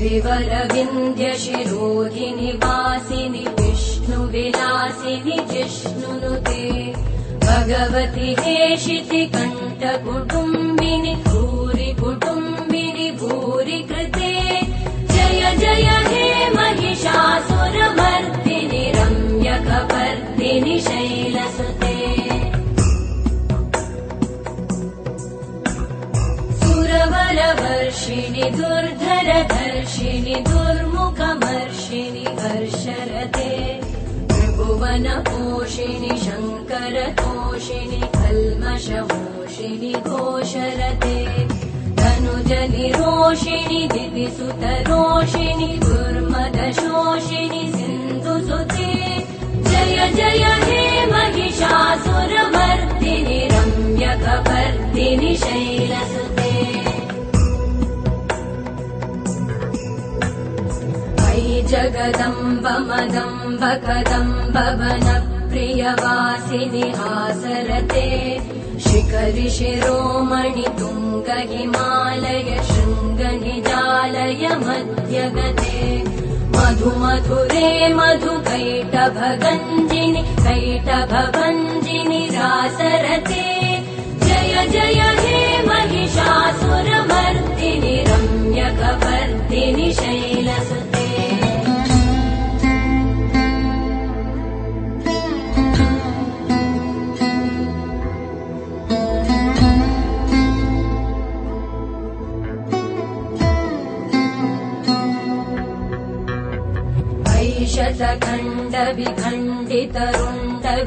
वरविन्द्यशिरोधिनि वासिनि विष्णुविलासिनि जिष्णुनुते। भगवति हेशिति कण्ठकुटुम्बिनि भूरि कुटुम्बिनि भूरि कृते जय जय हे महिषासुरमर्दिनि रम्यकपर्दिनि शैलसुते सुरवरवर्षिणि दुर्धरधर्षिणि दुर्मुखमर्षिणि हर्षरते त्रिभुवनपोषिणि शङ्करतोषिणि कल्मषमोषिणि घोषरते धनुजनिरोषिणि दिविसुतरोषिणि दुर्मदशोषिणि सिन्धुसुते जय जय हे महिषासुरमर्दिनि रम्यकपर्दिनि शैलसुते अयि जगदम्ब मदम्ब कदम्ब वनप्रियवासिनि आसरते। शिखरि शिरोमणि तुङ्ग हिमालय शृङ्गनिजालय मध्यगते। मधु मधुरे मधु कैटभगञ्जिनि कैटभञ्जिनि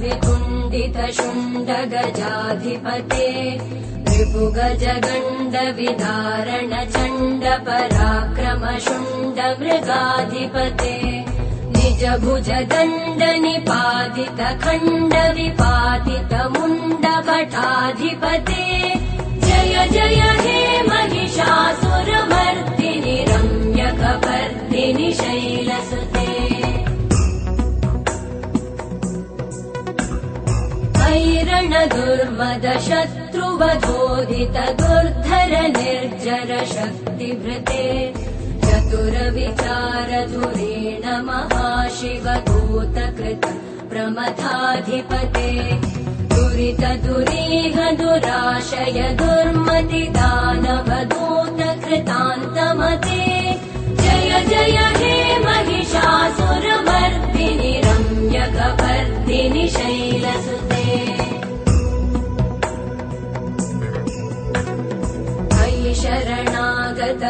वितुण्डित शुण्ड गजाधिपते रिपुगज गण्ड विदारण चण्ड पराक्रम शुण्ड मृगाधिपते निज भुज दण्ड निपातित खण्ड विपातित मुण्ड कटाधिपते जय जय हे महिषासुरमर्दिनि रम्यकपर्दिनि शैलसुते दुर्मद शत्रुवधोदित दुर्धर निर्जर शक्तिभृते चतुरविचार धुरेण महाशिव दूतकृत प्रमथाधिपते। दुरित दुरीह दुराशय दुर्मति दानव दूत कृतान्तमते जय जय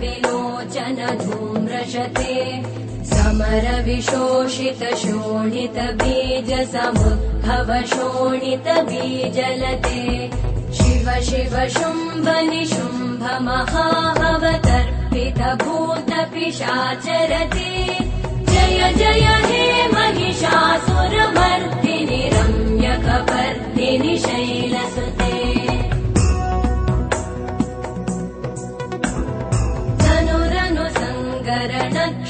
विलोचन धूम्रशते समर विशोषित शोणित बीज समुद्भव शोणित बीजलते शिव शिव शुम्भ निशुम्भ महाभवतर्पित भूत पिशाचरते जय जय हे महिषासुरमर्दिनि रम्यकपर्दिनि शैलसुते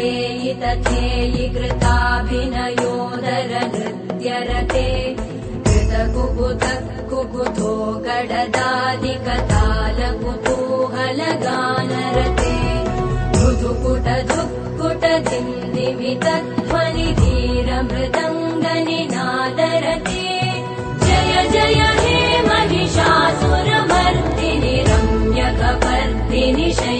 तथेयि तथेयि कृताभिनयोदर नृत्यरते कृत कुबुध कुबुधो गडदादिकतालकुतूहलगानरते मृदुकुट धुक्कुट दिन्दिमित ध्वनि धीरमृदङ्गनिनादरते जय जय हे महिषासुरमर्दिनि रम्यकपर्दिनि शैलसुते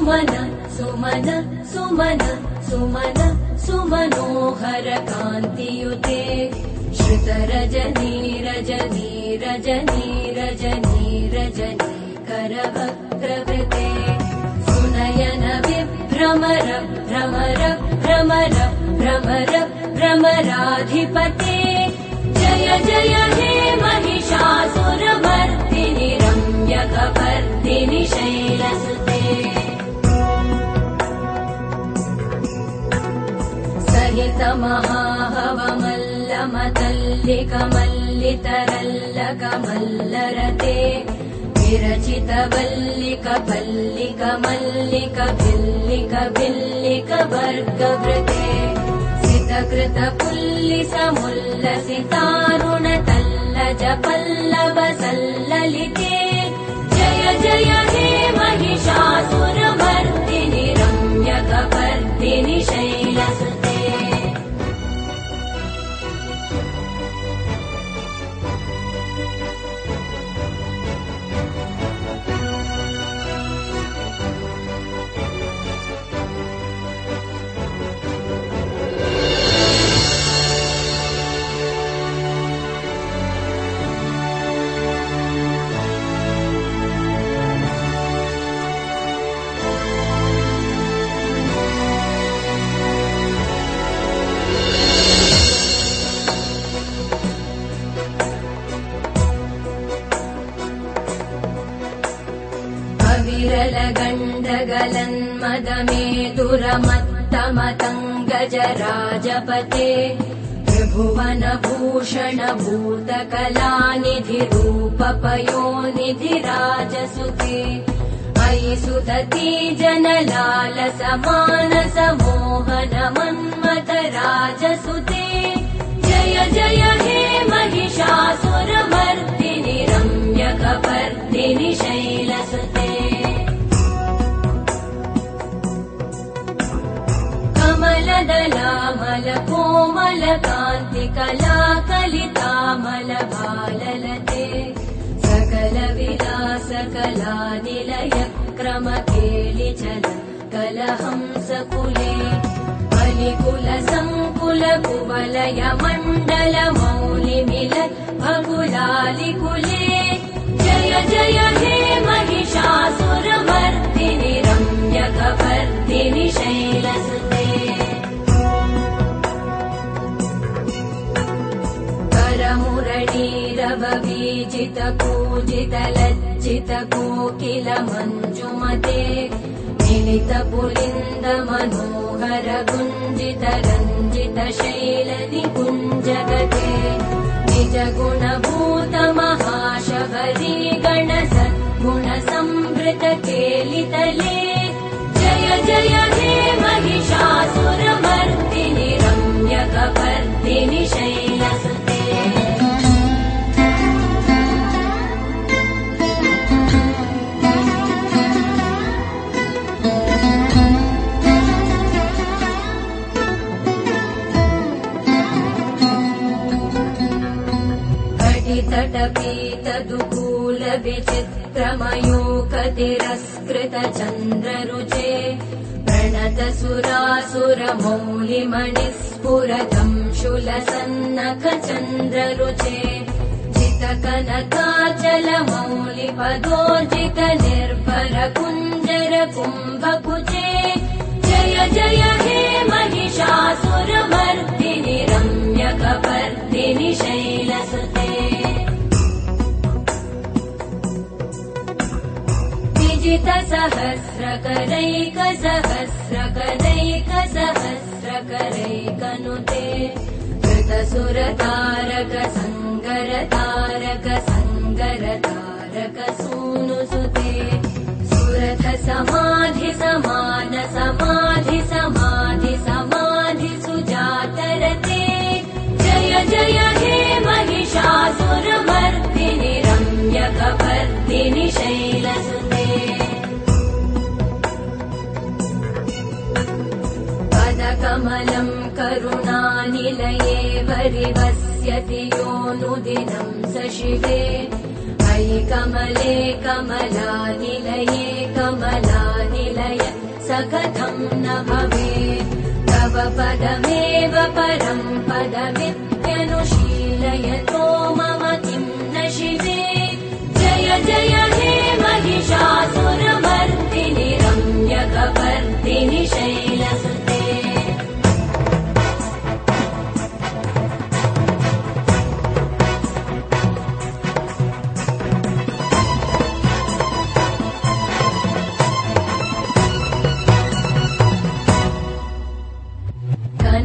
सुमन सुमन सुमन सुमन सुमनोहर कान्तियुते श्रुतरजनी रजनी रजनी रजनी रजनी करवक्रवृते सुनयन विभ्रमर भ्रमर भ्रमर भ्रमर भ्रमराधिपते जय जय हे महिषासुरमर्दिनि रम्यकपर्दिनि शैलसुते सहित महाहवमल्लमतल्लिकमल्लितरल्लकमल्लरते विरचित वल्लिक पल्लिक मल्लिक भिल्लिक भिल्लिक वर्गवृते सितकृत पुल्लिसमुल्लसितारुण तल्लज पल्लव सल्ललिते जय जय हे महिषासुरमर्दिनि अविरलगण्डगलन्मदमे दुरमत्तमतङ्गजराजपते त्रिभुवनभूषण भूतकलानिधिरूपपयोनिधिराजसुते अयि सुदती जनलाल समानस मोहन मन्मथ राजसुते जय जय हे महिषासुरमर्दिनि रम्यकपर्दिनि शैलसुते कमलदलामल कोमल कान्ति कला कलितामल सकल विलास कला निलय क्रम केलिचल कलहंस कुले बलिकुल सङ्कुल कुवलय मण्डल मौलि मिलत् भकुलालि कुले जय जय हे महिषासुरमर्दिनि रम्यकपर्दिनि शैलसुते पूजित लज्जित कोकिल मञ्जुमते मिलित पुलिन्द मनोहर गुञ्जित रञ्जित शैल निकुञ्जगते निज गुणभूत महाशबरी गण सद्गुण संवृत केलितले विचित्रमयूक तिरस्कृत चन्द्ररुचे प्रण प्रणतसुरासुरमौलिमणिस्फुरतम् शूलसन्नखचन्द्ररुचे कुम्भकुचे जय जय हे महिषासुरमर्दिनि रम्यकपर्दिनि शैलसुते विजितसहस्रकरैकसहस्रकरैकसहस्रकरैकनुते कृतसुरतारक सङ्गरतारक सङ्गरतारक सूनुसुते सुरथ समाधि समान समाधि वरिवस्यति योऽनुदिनम् स शिवे। अयि कमले कमलानिलये कमलानिलय स कथम् न भवेत्। तव पदमेव परम् पदमित्यनुशीलयतो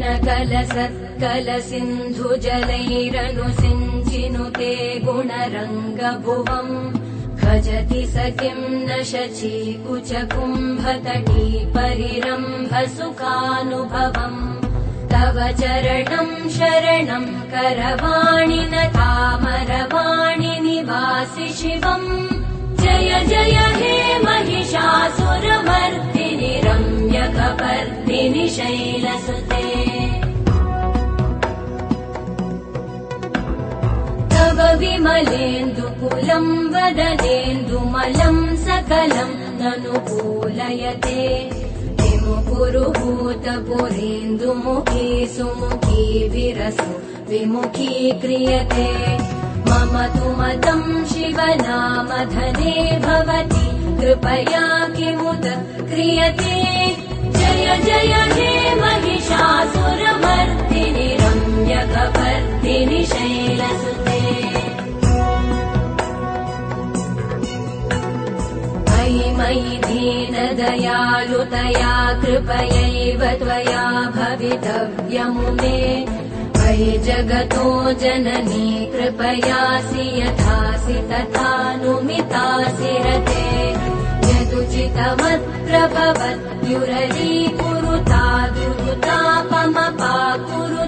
कनकल सिन्धुजलैरनुसिञ्चिनुते गुणरङ्गभुवम् भजति स किम् न शची कुच कुम्भतटी परिरम्भ सुखानुभवम् तव चरणम् शरणम् करवाणि न तामरवाणि निवासि शिवम् जय जय हे महिषासुरमर्दिनि रम्यकपर्दिनि शैलसुते विमलेन्दुकुलम् वदनेन्दुमलम् सकलम् ननुकूलयते विमुकुरुभूतपुरेन्दुमुखी सुमुखी विरसु विमुखी क्रियते मम तु मतम् शिवनामधने भवति कृपया किमुत क्रियते जय जय हे महिषासुरमर्दिनि रम्यकपर्दिनि शैलसुते मयि दीनदयालुतया कृपयैव त्वया भवितव्यमुमे मयि जगतो जननी कृपयासि यथासि तथानुमितासि रते यदुचितमत्र भवत्युरली कुरुता दुरुतापमपा कुरु